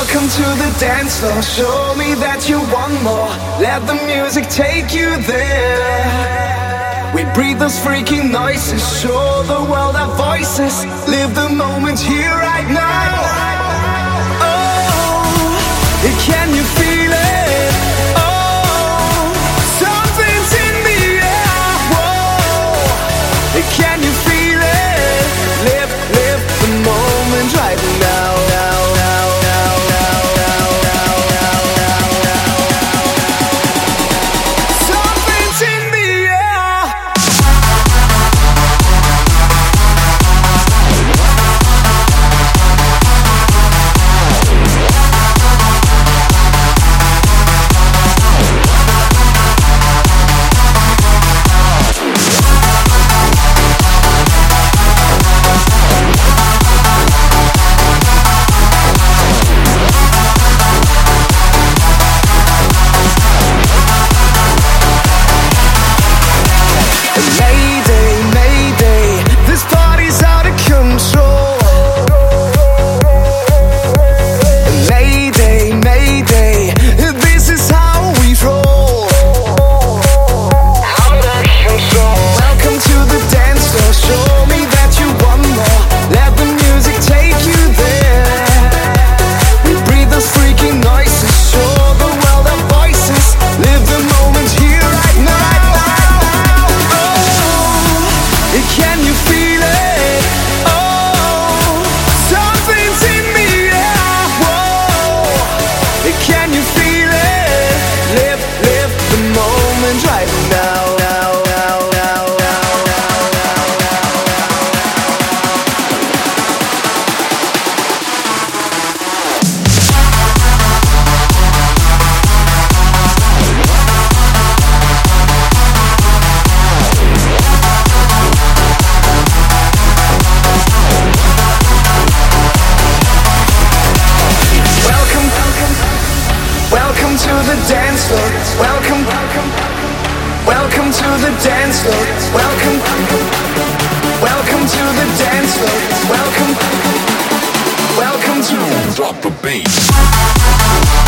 Welcome to the dance floor. Show me that you want more. Let the music take you there. We breathe those freaking noises. Show the world our voices. Live the moment here the dance floor. Welcome, welcome, welcome to the dance floor. Welcome, welcome to the dance floor. Welcome, welcome to drop the beat.